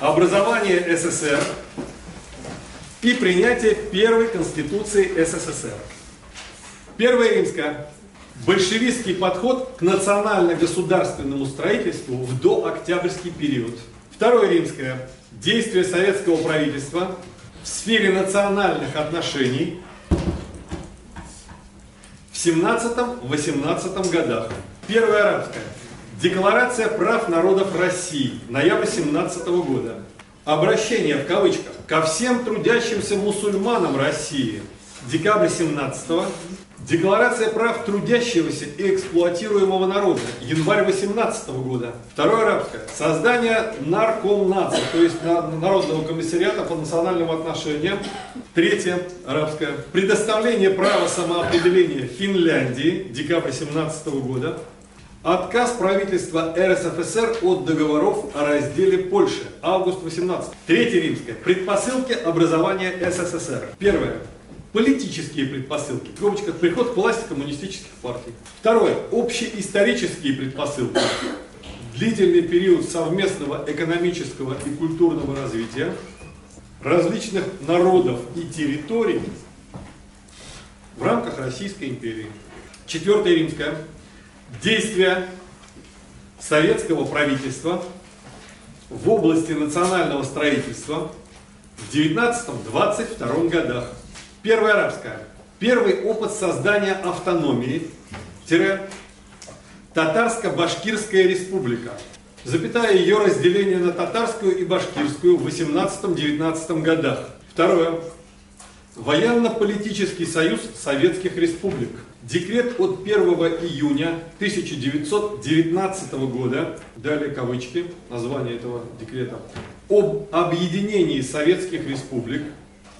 образование СССР и принятие первой Конституции СССР. Первая римская. Большевистский подход к национально-государственному строительству в дооктябрьский период. Второе римское. Действия советского правительства в сфере национальных отношений в 17-18 годах. Первая арабская. Декларация прав народов России. Ноябрь 17 года. Обращение в кавычках ко всем трудящимся мусульманам России. Декабрь 17 -го. Декларация прав трудящегося и эксплуатируемого народа. Январь 18 года. Второе арабское. Создание наркомнации, то есть Народного комиссариата по национальным отношениям. Третье арабское. Предоставление права самоопределения Финляндии. Декабрь 17 года. Отказ правительства РСФСР от договоров о разделе Польши. Август 18. Третье римское. Предпосылки образования СССР. Первое. Политические предпосылки. В скобочках приход к власти коммунистических партий. Второе. Общеисторические предпосылки. Длительный период совместного экономического и культурного развития различных народов и территорий в рамках Российской империи. Четвертое римское. Действия советского правительства в области национального строительства в 19-22 годах. Первая арабская. Первый опыт создания автономии, Татарско-Башкирская республика. Запятая ее разделение на татарскую и башкирскую в 18-19 годах. Второе. Военно-политический союз Советских Республик. Декрет от 1 июня 1919 года, далее кавычки, название этого декрета, об объединении Советских Республик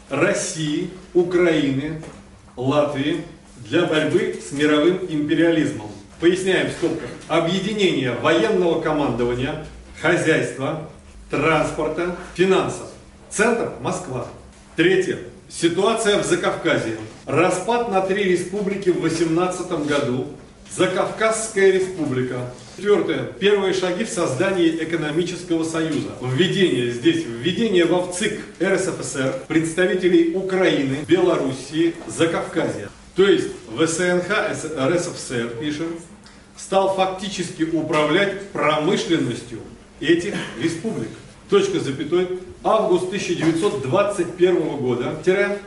России, Украины, Латвии для борьбы с мировым империализмом. Поясняем в скобках. Объединение военного командования, хозяйства, транспорта, финансов. Центр – Москва. Третье. Ситуация в Закавказье. Распад на три республики в 18 году. Закавказская республика. Четвертое. Первые шаги в создании экономического союза. Введение здесь, введение во ВЦИК РСФСР представителей Украины, Белоруссии, Закавказья. То есть в СНХ РСФСР, пишем, стал фактически управлять промышленностью этих республик. Точка запятой. Август 1921 года. Тире.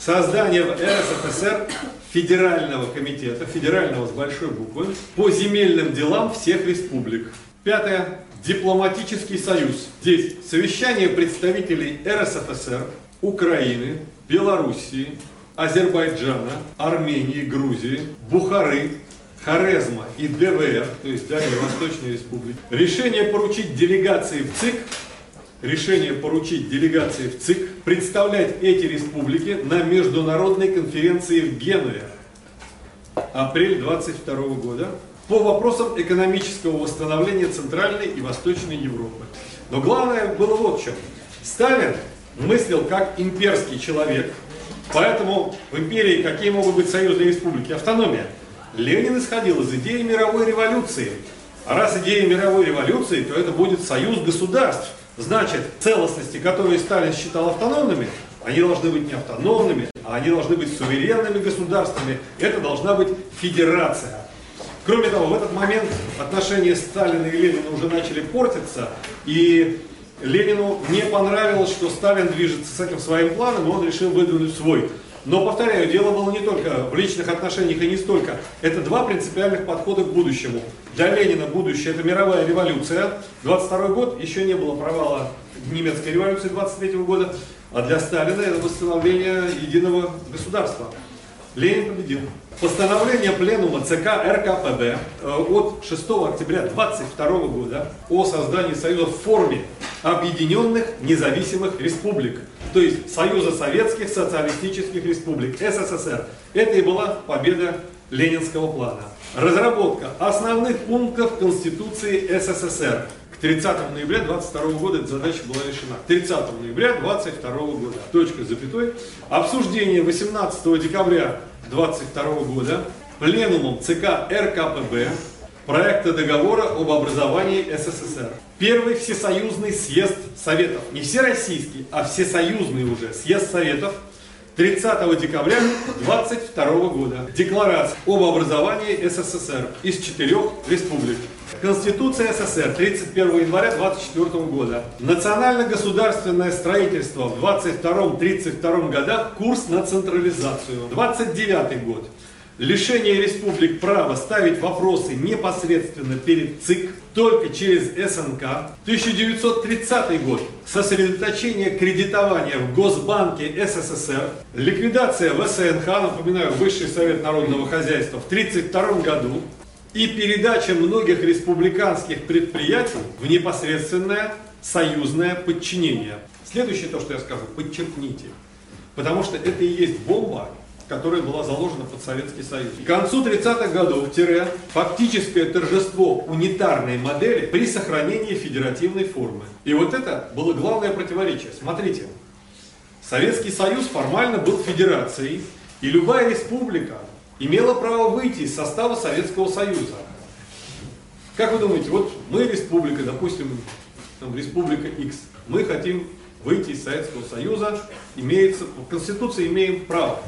Создание в РСФСР Федерального комитета, федерального с большой буквы, по земельным делам всех республик. Пятое. Дипломатический союз. Здесь совещание представителей РСФСР, Украины, Белоруссии, Азербайджана, Армении, Грузии, Бухары, Хорезма и ДВР, то есть Дальневосточной Республики. Решение поручить делегации в ЦИК решение поручить делегации в ЦИК представлять эти республики на международной конференции в Генуе, апрель 22 года, по вопросам экономического восстановления Центральной и Восточной Европы. Но главное было вот в чем. Сталин мыслил как имперский человек, поэтому в империи какие могут быть союзные республики? Автономия. Ленин исходил из идеи мировой революции. А раз идея мировой революции, то это будет союз государств. Значит, целостности, которые Сталин считал автономными, они должны быть не автономными, а они должны быть суверенными государствами. Это должна быть федерация. Кроме того, в этот момент отношения Сталина и Ленина уже начали портиться, и Ленину не понравилось, что Сталин движется с этим своим планом, и он решил выдвинуть свой. Но, повторяю, дело было не только в личных отношениях и не столько. Это два принципиальных подхода к будущему. Для Ленина будущее – это мировая революция. 22 год еще не было провала немецкой революции 23 года. А для Сталина это восстановление единого государства. Ленин победил. Постановление Пленума ЦК РКПБ э, от 6 октября 22 года о создании Союза в форме Объединенных Независимых Республик, то есть Союза Советских Социалистических Республик, СССР. Это и была победа Ленинского плана. Разработка основных пунктов Конституции СССР. К 30 ноября 22 года эта задача была решена. 30 ноября 22 года. Точка запятой. Обсуждение 18 декабря 22 года пленумом ЦК РКПБ проекта договора об образовании СССР. Первый всесоюзный съезд Советов. Не всероссийский, а всесоюзный уже съезд Советов 30 декабря 22 года. Декларация об образовании СССР из четырех республик. Конституция СССР 31 января 24 года. Национально-государственное строительство в 22-32 годах курс на централизацию. 29 год. Лишение республик права ставить вопросы непосредственно перед ЦИК, только через СНК. 1930 год. Сосредоточение кредитования в Госбанке СССР. Ликвидация ВСНХ, напоминаю, Высший Совет Народного Хозяйства в 1932 году. И передача многих республиканских предприятий в непосредственное союзное подчинение. Следующее то, что я скажу, подчеркните. Потому что это и есть бомба, которая была заложена под Советский Союз. К концу 30-х годов тире фактическое торжество унитарной модели при сохранении федеративной формы. И вот это было главное противоречие. Смотрите, Советский Союз формально был федерацией, и любая республика имела право выйти из состава Советского Союза. Как вы думаете, вот мы республика, допустим, там, республика X, мы хотим выйти из Советского Союза, имеется, в Конституции имеем право.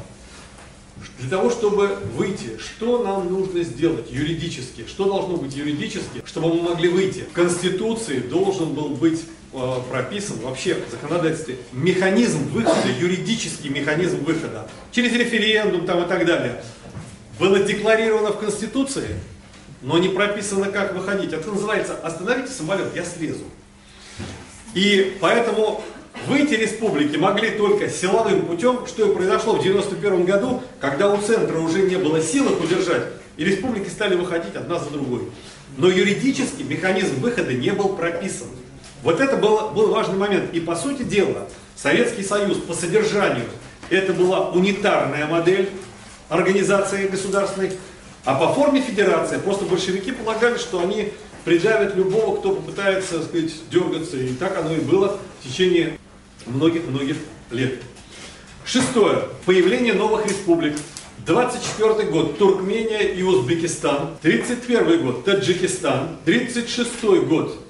Для того, чтобы выйти, что нам нужно сделать юридически? Что должно быть юридически, чтобы мы могли выйти? В Конституции должен был быть э, прописан вообще в законодательстве механизм выхода, юридический механизм выхода. Через референдум там и так далее. Было декларировано в Конституции, но не прописано, как выходить. Это называется «остановите самолет, я слезу». И поэтому Выйти республики могли только силовым путем, что и произошло в 1991 году, когда у центра уже не было сил их удержать, и республики стали выходить одна за другой. Но юридически механизм выхода не был прописан. Вот это был, был важный момент. И по сути дела, Советский Союз по содержанию это была унитарная модель организации государственной, а по форме федерация, просто большевики полагали, что они придавят любого, кто попытается, так сказать, дергаться. И так оно и было в течение многих-многих лет. Шестое. Появление новых республик. 24 год Туркмения и Узбекистан. 31 год Таджикистан. 36 год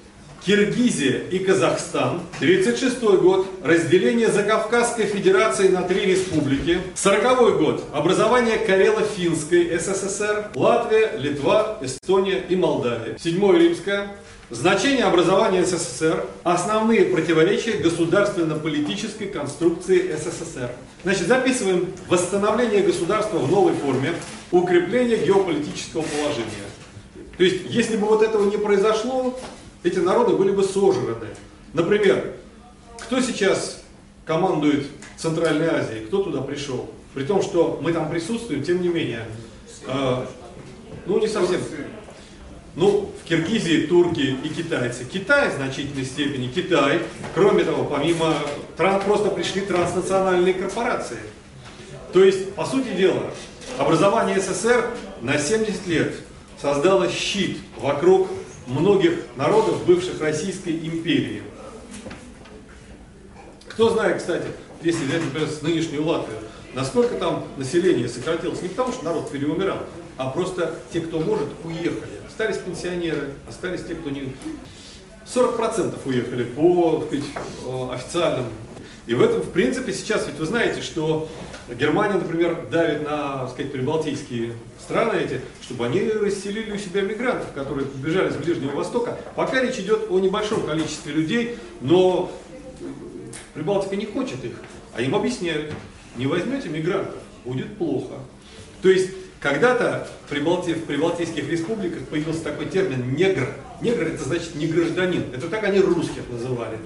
Киргизия и Казахстан. 36 год разделение Закавказской Федерации на три республики. 40 год образование Карело-Финской СССР. Латвия, Литва, Эстония и Молдавия. 7 римское Значение образования СССР, основные противоречия государственно-политической конструкции СССР. Значит, записываем восстановление государства в новой форме, укрепление геополитического положения. То есть, если бы вот этого не произошло, эти народы были бы сожраны. Например, кто сейчас командует Центральной Азией, кто туда пришел? При том, что мы там присутствуем, тем не менее, э, ну не совсем. Ну, в Киргизии турки и китайцы. Китай в значительной степени, Китай. Кроме того, помимо, просто пришли транснациональные корпорации. То есть, по сути дела, образование СССР на 70 лет создало щит вокруг многих народов, бывших Российской империи. Кто знает, кстати, если взять, например, с нынешнюю Латвию, насколько там население сократилось, не потому что народ переумирал, а просто те, кто может, уехали. Остались пенсионеры, остались те, кто не... 40% уехали по сказать, официальным. И в этом, в принципе, сейчас, ведь вы знаете, что Германия, например, давит на, так сказать, прибалтийские страны эти, чтобы они расселили у себя мигрантов, которые бежали с Ближнего Востока. Пока речь идет о небольшом количестве людей, но Прибалтика не хочет их, а им объясняют, не возьмете мигрантов, будет плохо. То есть когда-то в, Прибалти... в прибалтийских республиках появился такой термин негр. Негр это значит не гражданин. Это так они русских называли.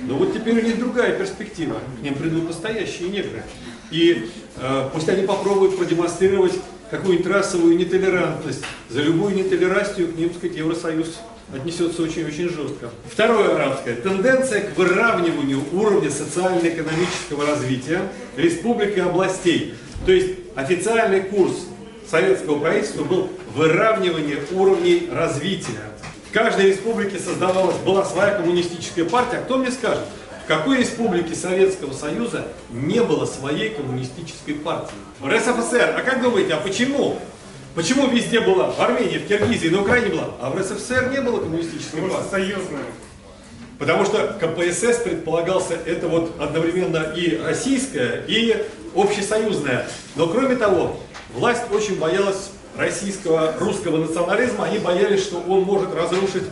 Но вот теперь у них другая перспектива. К ним придут настоящие негры. И э, пусть они попробуют продемонстрировать какую-нибудь расовую нетолерантность. За любую нетолерантию к ним, так сказать, Евросоюз отнесется очень-очень жестко. Второе арабское. Тенденция к выравниванию уровня социально-экономического развития республик и областей. То есть официальный курс советского правительства был выравнивание уровней развития. В каждой республике создавалась, была своя коммунистическая партия. А кто мне скажет, в какой республике Советского Союза не было своей коммунистической партии? В РСФСР. А как думаете, а почему? Почему везде была? В Армении, в Киргизии, на Украине была, а в РСФСР не было коммунистической Потому партии? союзная. Потому что КПСС предполагался это вот одновременно и российское, и общесоюзное. Но кроме того, власть очень боялась российского, русского национализма, они боялись, что он может разрушить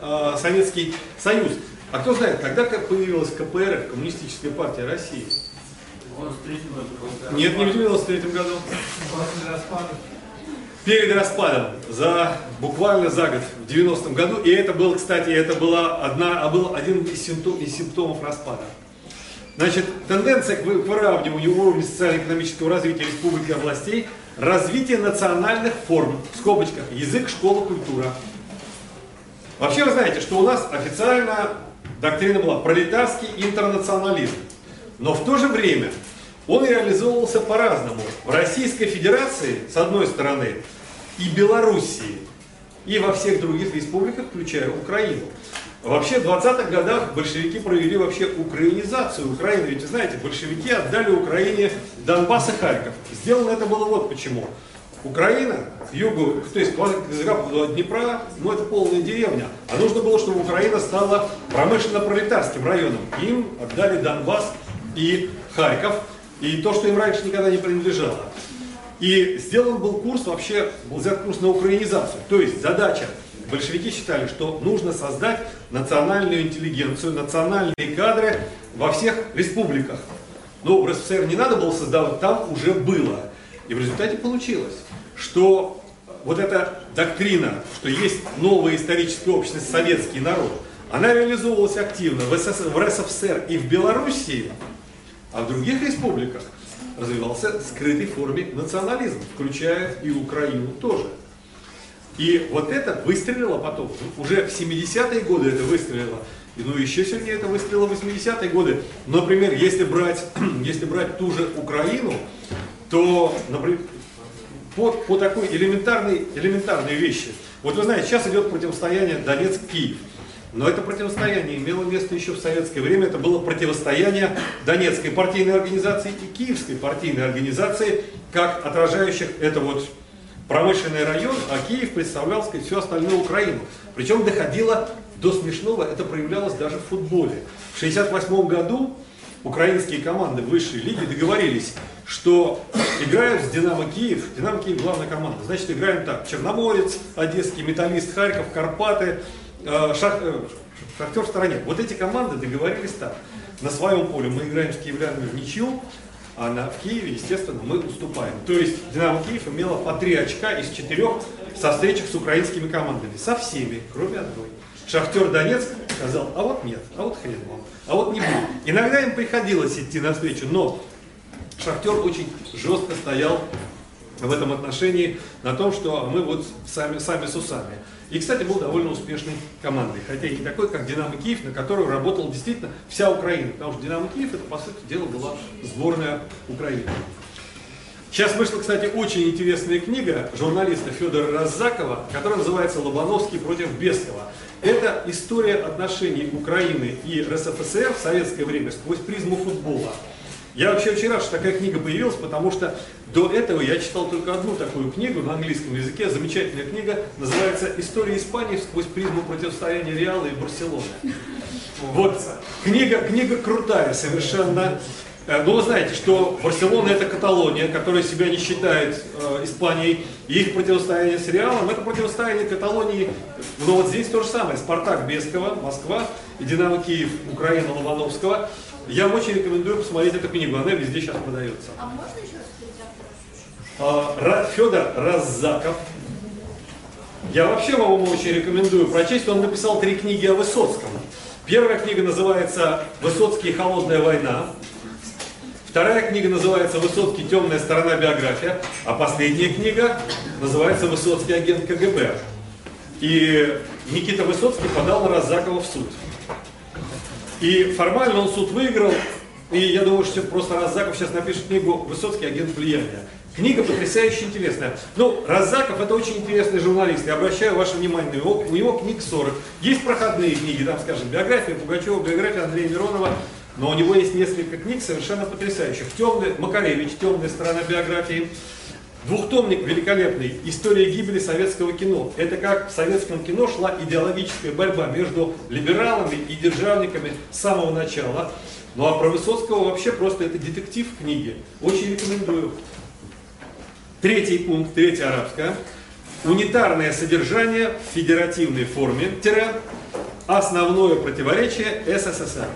э, Советский Союз. А кто знает, когда появилась КПРФ, Коммунистическая партия России? Нет, не в 93 году. Перед распадом, за, буквально за год, в 90-м году. И это был, кстати, это была одна, а был один из, симптом, из симптомов распада. Значит, тенденция к выравниванию уровня социально-экономического развития республики и областей, развитие национальных форм, в скобочках, язык, школа, культура. Вообще вы знаете, что у нас официально доктрина была пролетарский интернационализм. Но в то же время он реализовывался по-разному. В Российской Федерации, с одной стороны, и Белоруссии, и во всех других республиках, включая Украину. Вообще в 20-х годах большевики провели вообще украинизацию Украины. Ведь, знаете, большевики отдали Украине Донбасс и Харьков. Сделано это было вот почему. Украина, к югу, то есть к западу Днепра, ну это полная деревня. А нужно было, чтобы Украина стала промышленно-пролетарским районом. Им отдали Донбасс и Харьков, и то, что им раньше никогда не принадлежало. И сделан был курс, вообще был взят курс на украинизацию. То есть задача, большевики считали, что нужно создать национальную интеллигенцию, национальные кадры во всех республиках. Но в РСФСР не надо было создавать, там уже было. И в результате получилось, что вот эта доктрина, что есть новая историческая общность, советский народ, она реализовывалась активно в, СС, в РСФСР и в Белоруссии, а в других республиках развивался в скрытой форме национализм, включая и Украину тоже. И вот это выстрелило потом. Уже в 70-е годы это выстрелило. И, ну, еще сильнее это выстрелило в 80-е годы. Например, если брать, если брать ту же Украину, то, например, по, по такой элементарной, элементарной вещи. Вот вы знаете, сейчас идет противостояние Донецк-Киев. Но это противостояние имело место еще в советское время. Это было противостояние Донецкой партийной организации и Киевской партийной организации, как отражающих это вот промышленный район, а Киев представлял, сказать, всю остальную Украину. Причем доходило до смешного, это проявлялось даже в футболе. В 1968 году украинские команды высшей лиги договорились, что играют с Динамо Киев, Динамо Киев главная команда, значит играем так, Черноморец, Одесский, Металлист Харьков, Карпаты, э, Шах, э, Шахтер в стороне. Вот эти команды договорились так. На своем поле мы играем с киевлянами в ничью, а на, в Киеве, естественно, мы уступаем. То есть Динамо Киев имела по три очка из четырех со встречах с украинскими командами. Со всеми, кроме одной. Шахтер Донецк сказал, а вот нет, а вот хрен вам, а вот не будет. Иногда им приходилось идти навстречу, но Шахтер очень жестко стоял в этом отношении на том, что мы вот сами, сами с усами. И, кстати, был довольно успешной командой, хотя и не такой, как «Динамо Киев», на которую работала действительно вся Украина, потому что «Динамо Киев» это, по сути дела, была сборная Украины. Сейчас вышла, кстати, очень интересная книга журналиста Федора Раззакова, которая называется «Лобановский против Бескова». Это история отношений Украины и РСФСР в советское время сквозь призму футбола. Я вообще очень рад, что такая книга появилась, потому что до этого я читал только одну такую книгу на английском языке. Замечательная книга, называется «История Испании сквозь призму противостояния Реала и Барселоны». Вот, книга, книга крутая совершенно. Э, ну, вы знаете, что Барселона это Каталония, которая себя не считает э, Испанией. И их противостояние с Реалом это противостояние Каталонии. Но вот здесь то же самое. Спартак Бескова, Москва и Динамо Киев, Украина Лобановского. Я очень рекомендую посмотреть эту книгу, она везде сейчас продается. А можно еще раз а, Федор Раззаков. Я вообще вам очень рекомендую прочесть. Он написал три книги о Высоцком. Первая книга называется «Высоцкий. Холодная война». Вторая книга называется «Высоцкий. Темная сторона биография». А последняя книга называется «Высоцкий. Агент КГБ». И Никита Высоцкий подал Раззакова в суд. И формально он суд выиграл, и я думаю, что просто Раззаков сейчас напишет книгу «Высоцкий агент влияния». Книга потрясающе интересная. Ну, Раззаков это очень интересный журналист. Я обращаю ваше внимание, у него, у него книг 40. Есть проходные книги, там, скажем, биография Пугачева, биография Андрея Миронова. Но у него есть несколько книг совершенно потрясающих. Темный, Макаревич, темная сторона биографии. Двухтомник великолепный «История гибели советского кино». Это как в советском кино шла идеологическая борьба между либералами и державниками с самого начала. Ну а про Высоцкого вообще просто это детектив книги. Очень рекомендую. Третий пункт, третья арабская. Унитарное содержание в федеративной форме, тире, основное противоречие СССР.